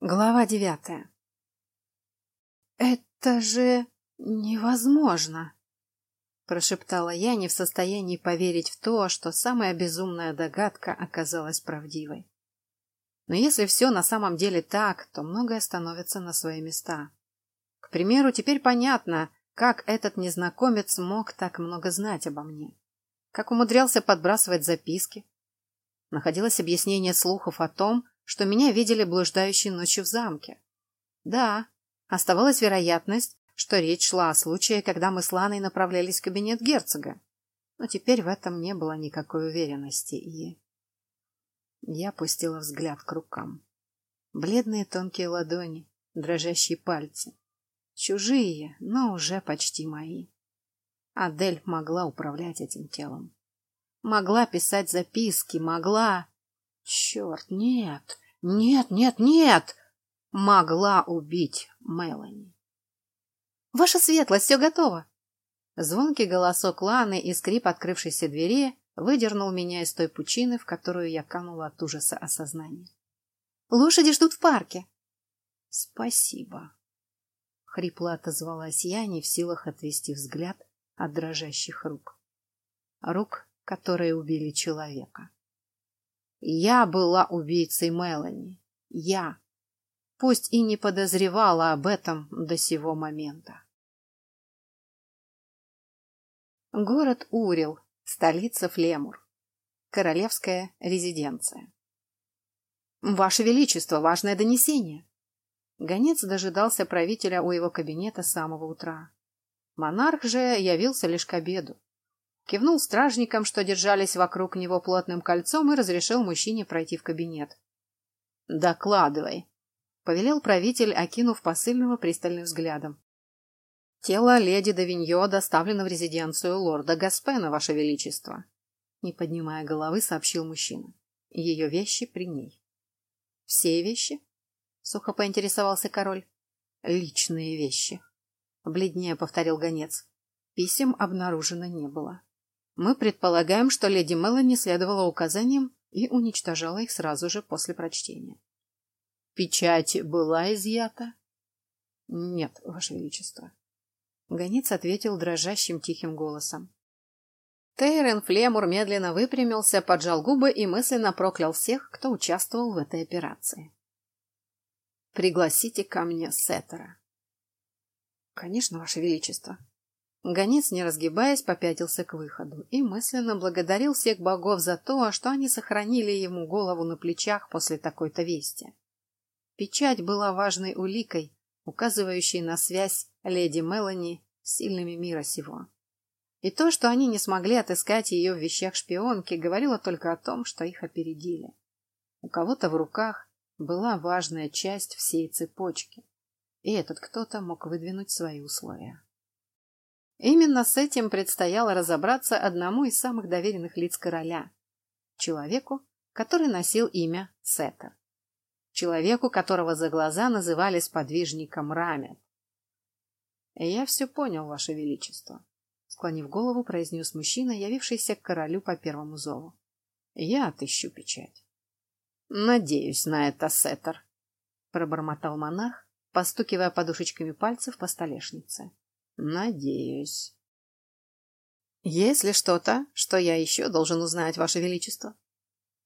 Глава девятая. «Это же невозможно!» прошептала я, не в состоянии поверить в то, что самая безумная догадка оказалась правдивой. Но если все на самом деле так, то многое становится на свои места. К примеру, теперь понятно, как этот незнакомец мог так много знать обо мне. Как умудрялся подбрасывать записки. Находилось объяснение слухов о том, что меня видели блуждающей ночью в замке. Да, оставалась вероятность, что речь шла о случае, когда мы с Ланой направлялись в кабинет герцога. Но теперь в этом не было никакой уверенности, и... Я опустила взгляд к рукам. Бледные тонкие ладони, дрожащие пальцы. Чужие, но уже почти мои. Адель могла управлять этим телом. Могла писать записки, могла... Черт, нет, нет, нет, нет! Могла убить Мелани. Ваша светлость, все готово. Звонкий голосок Ланы и скрип открывшейся двери выдернул меня из той пучины, в которую я канула от ужаса осознания. Лошади ждут в парке. Спасибо. Хрипло отозвалась я, не в силах отвести взгляд от дрожащих рук. Рук, которые убили человека. Я была убийцей Мелани. Я. Пусть и не подозревала об этом до сего момента. Город Урил, столица Флемур. Королевская резиденция. Ваше Величество, важное донесение. Гонец дожидался правителя у его кабинета с самого утра. Монарх же явился лишь к обеду кивнул стражникам, что держались вокруг него плотным кольцом, и разрешил мужчине пройти в кабинет. «Докладывай», — повелел правитель, окинув посыльного пристальным взглядом. «Тело леди Давиньо доставлено в резиденцию лорда Гаспена, ваше величество», — не поднимая головы, сообщил мужчина. «Ее вещи при ней». «Все вещи?» — сухо поинтересовался король. «Личные вещи», — бледнее повторил гонец. Писем обнаружено не было. Мы предполагаем, что леди Мелани следовала указаниям и уничтожала их сразу же после прочтения. Печать была изъята? Нет, Ваше Величество. Гонец ответил дрожащим тихим голосом. Тейрен Флемур медленно выпрямился, поджал губы и мысленно проклял всех, кто участвовал в этой операции. «Пригласите ко мне Сеттера». «Конечно, Ваше Величество», Гонец, не разгибаясь, попятился к выходу и мысленно благодарил всех богов за то, что они сохранили ему голову на плечах после такой-то вести. Печать была важной уликой, указывающей на связь леди Мелани с сильными мира сего. И то, что они не смогли отыскать ее в вещах шпионки, говорило только о том, что их опередили. У кого-то в руках была важная часть всей цепочки, и этот кто-то мог выдвинуть свои условия. Именно с этим предстояло разобраться одному из самых доверенных лиц короля. Человеку, который носил имя Сетер. Человеку, которого за глаза называли сподвижником Рамет. «Я все понял, Ваше Величество», — склонив голову, произнес мужчина, явившийся к королю по первому зову. «Я отыщу печать». «Надеюсь на это, Сетер», — пробормотал монах, постукивая подушечками пальцев по столешнице. Надеюсь. Есть ли что-то, что я еще должен узнать, Ваше Величество?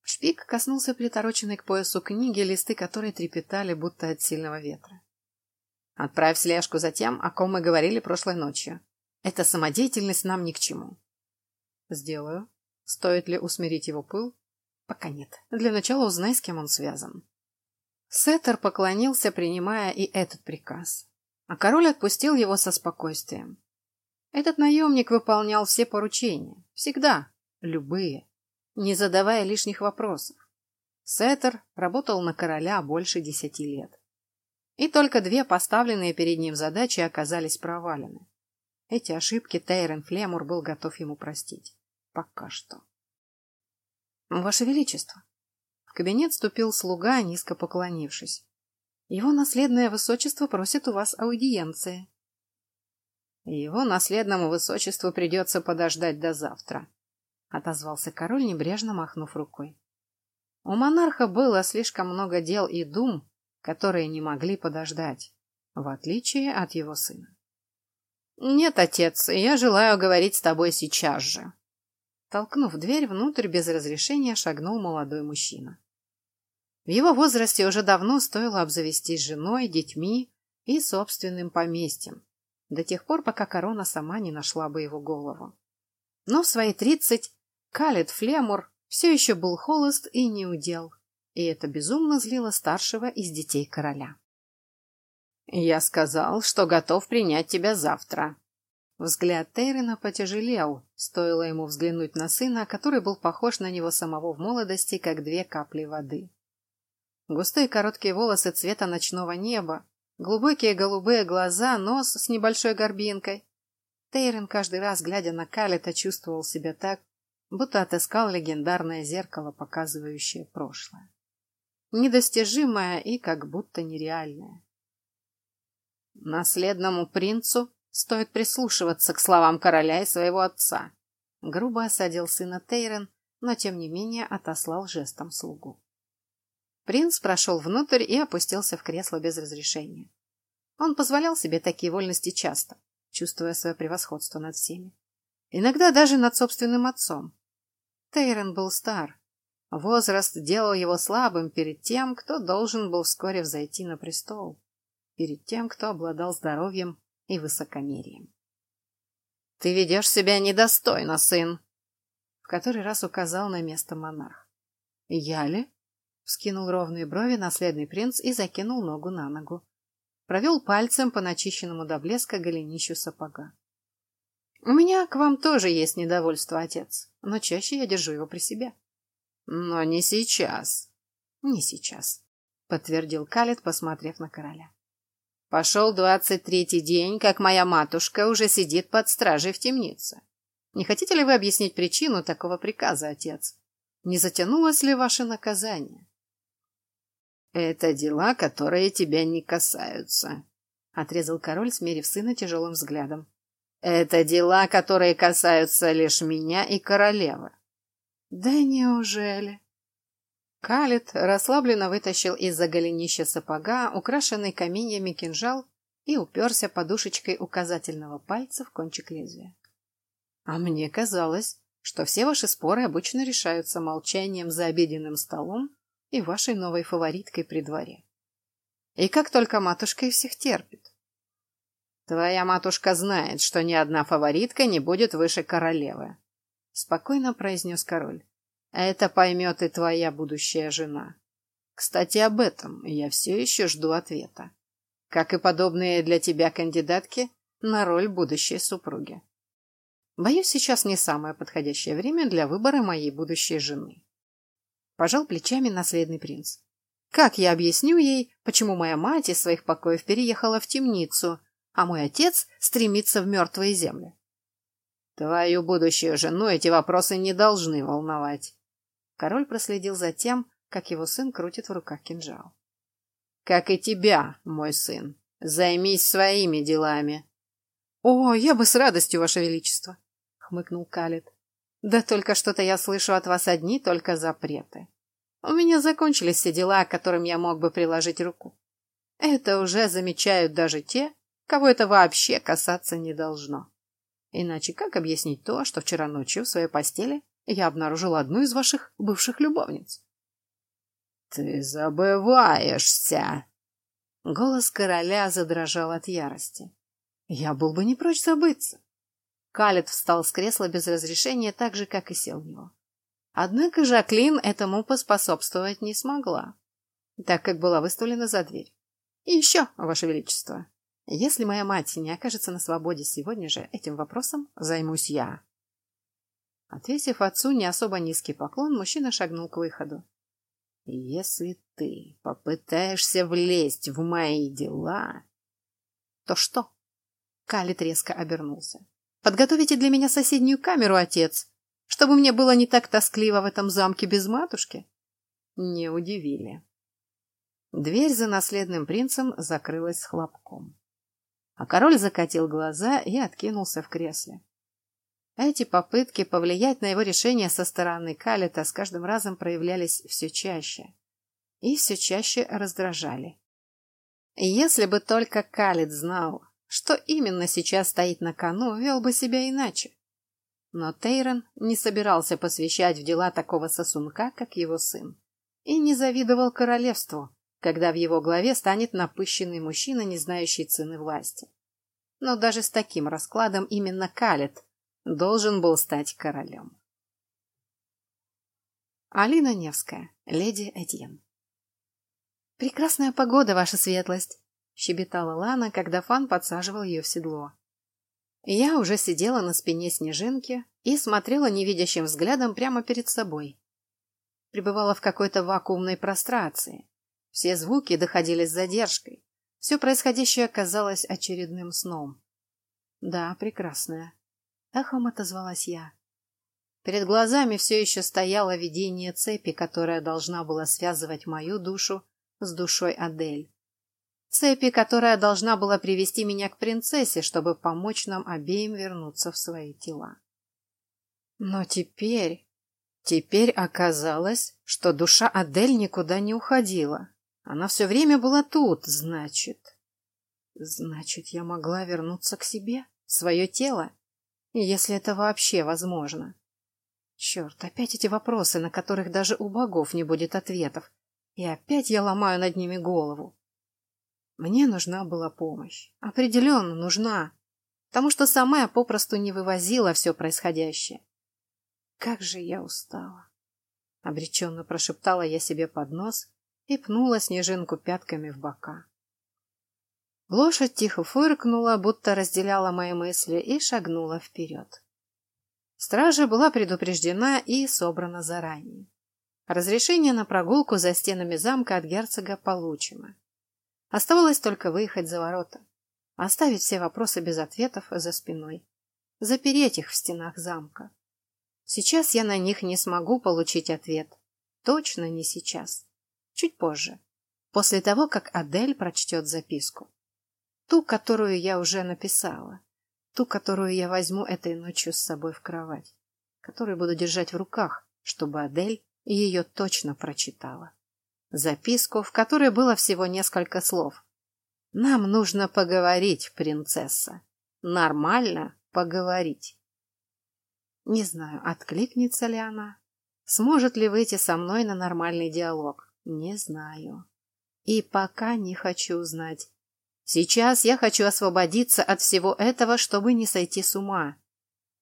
Шпик коснулся притороченной к поясу книги, листы которой трепетали, будто от сильного ветра. Отправь слежку за тем, о ком мы говорили прошлой ночью. Эта самодеятельность нам ни к чему. Сделаю. Стоит ли усмирить его пыл? Пока нет. Для начала узнай, с кем он связан. Сеттер поклонился, принимая и этот приказ а король отпустил его со спокойствием. Этот наемник выполнял все поручения, всегда, любые, не задавая лишних вопросов. Сеттер работал на короля больше десяти лет. И только две поставленные перед ним задачи оказались провалены. Эти ошибки Тейрен Флемур был готов ему простить. Пока что. «Ваше Величество!» В кабинет ступил слуга, низко поклонившись. Его наследное высочество просит у вас аудиенции. Его наследному высочеству придется подождать до завтра, отозвался король, небрежно махнув рукой. У монарха было слишком много дел и дум, которые не могли подождать, в отличие от его сына. «Нет, отец, я желаю говорить с тобой сейчас же». Толкнув дверь, внутрь без разрешения шагнул молодой мужчина. В его возрасте уже давно стоило обзавестись женой, детьми и собственным поместьем, до тех пор, пока корона сама не нашла бы его голову. Но в свои тридцать Калет Флемур все еще был холост и неудел, и это безумно злило старшего из детей короля. «Я сказал, что готов принять тебя завтра». Взгляд Тейрена потяжелел, стоило ему взглянуть на сына, который был похож на него самого в молодости, как две капли воды. Густые короткие волосы цвета ночного неба, глубокие голубые глаза, нос с небольшой горбинкой. Тейрен каждый раз, глядя на Калета, чувствовал себя так, будто отыскал легендарное зеркало, показывающее прошлое. Недостижимое и как будто нереальное. Наследному принцу стоит прислушиваться к словам короля и своего отца. Грубо осадил сына Тейрен, но тем не менее отослал жестом слугу. Принц прошел внутрь и опустился в кресло без разрешения. Он позволял себе такие вольности часто, чувствуя свое превосходство над всеми. Иногда даже над собственным отцом. Тейрен был стар. Возраст делал его слабым перед тем, кто должен был вскоре взойти на престол перед тем, кто обладал здоровьем и высокомерием. «Ты ведешь себя недостойно, сын!» В который раз указал на место монарх. «Я ли?» Вскинул ровные брови наследный принц и закинул ногу на ногу. Провел пальцем по начищенному до блеска голенищу сапога. «У меня к вам тоже есть недовольство, отец, но чаще я держу его при себе». «Но не сейчас». «Не сейчас», — подтвердил Калет, посмотрев на короля. Пошел двадцать третий день, как моя матушка уже сидит под стражей в темнице. Не хотите ли вы объяснить причину такого приказа, отец? Не затянулось ли ваше наказание? Это дела, которые тебя не касаются, отрезал король, смерив сына тяжелым взглядом. Это дела, которые касаются лишь меня и королевы. Да неужели? Калит расслабленно вытащил из-за голенища сапога украшенный каменьями кинжал и уперся подушечкой указательного пальца в кончик лезвия. А мне казалось, что все ваши споры обычно решаются молчанием за обеденным столом и вашей новой фавориткой при дворе. И как только матушка и всех терпит. Твоя матушка знает, что ни одна фаворитка не будет выше королевы, спокойно произнес король. Это поймет и твоя будущая жена. Кстати, об этом я все еще жду ответа. Как и подобные для тебя кандидатки на роль будущей супруги. Боюсь, сейчас не самое подходящее время для выбора моей будущей жены. Пожал плечами наследный принц. Как я объясню ей, почему моя мать из своих покоев переехала в темницу, а мой отец стремится в мертвые земли? Твою будущую жену эти вопросы не должны волновать. Король проследил за тем, как его сын крутит в руках кинжал. «Как и тебя, мой сын. Займись своими делами». «О, я бы с радостью, ваше величество», — хмыкнул Калит. «Да только что-то я слышу от вас одни только запреты. У меня закончились все дела, к которым я мог бы приложить руку. Это уже замечают даже те, кого это вообще касаться не должно. Иначе как объяснить то, что вчера ночью в своей постели я обнаружил одну из ваших бывших любовниц. Ты забываешься. Голос короля задрожал от ярости. Я был бы не прочь забыться. Калет встал с кресла без разрешения, так же, как и сел в него. Однако Жаклин этому поспособствовать не смогла, так как была выставлена за дверь. И еще, Ваше Величество, если моя мать не окажется на свободе сегодня же, этим вопросом займусь я. Отвесив отцу не особо низкий поклон, мужчина шагнул к выходу. «Если ты попытаешься влезть в мои дела...» «То что?» Калит резко обернулся. «Подготовите для меня соседнюю камеру, отец, чтобы мне было не так тоскливо в этом замке без матушки?» Не удивили. Дверь за наследным принцем закрылась с хлопком. А король закатил глаза и откинулся в кресле. Эти попытки повлиять на его решение со стороны Калета с каждым разом проявлялись все чаще и все чаще раздражали. Если бы только Калит знал, что именно сейчас стоит на кону, вел бы себя иначе. Но Тейрон не собирался посвящать в дела такого сосунка, как его сын, и не завидовал королевству, когда в его главе станет напыщенный мужчина, не знающий цены власти. Но даже с таким раскладом именно Калит должен был стать королем. Алина Невская, леди Этьен. «Прекрасная погода, ваша светлость!» — щебетала Лана, когда Фан подсаживал ее в седло. Я уже сидела на спине снежинки и смотрела невидящим взглядом прямо перед собой. Пребывала в какой-то вакуумной прострации. Все звуки доходили с задержкой. Все происходящее казалось очередным сном. Да, прекрасная. Эхом отозвалась я. Перед глазами все еще стояло видение цепи, которая должна была связывать мою душу с душой Адель. Цепи, которая должна была привести меня к принцессе, чтобы помочь нам обеим вернуться в свои тела. Но теперь... Теперь оказалось, что душа Адель никуда не уходила. Она все время была тут, значит. Значит, я могла вернуться к себе, в свое тело, если это вообще возможно. Черт, опять эти вопросы, на которых даже у богов не будет ответов. И опять я ломаю над ними голову. Мне нужна была помощь. Определенно нужна. Потому что сама я попросту не вывозила все происходящее. Как же я устала. Обреченно прошептала я себе под нос и пнула снежинку пятками в бока. Лошадь тихо фыркнула, будто разделяла мои мысли, и шагнула вперед. Стража была предупреждена и собрана заранее. Разрешение на прогулку за стенами замка от герцога получено. Оставалось только выехать за ворота, оставить все вопросы без ответов за спиной, запереть их в стенах замка. Сейчас я на них не смогу получить ответ. Точно не сейчас. Чуть позже. После того, как Адель прочтет записку. Ту, которую я уже написала. Ту, которую я возьму этой ночью с собой в кровать. Которую буду держать в руках, чтобы Адель ее точно прочитала. Записку, в которой было всего несколько слов. «Нам нужно поговорить, принцесса. Нормально поговорить». Не знаю, откликнется ли она. Сможет ли выйти со мной на нормальный диалог? Не знаю. И пока не хочу знать. Сейчас я хочу освободиться от всего этого, чтобы не сойти с ума.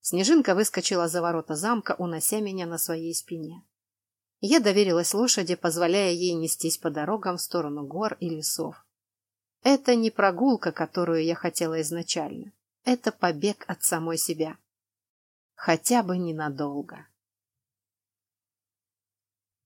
Снежинка выскочила за ворота замка, унося меня на своей спине. Я доверилась лошади, позволяя ей нестись по дорогам в сторону гор и лесов. Это не прогулка, которую я хотела изначально. Это побег от самой себя. Хотя бы ненадолго.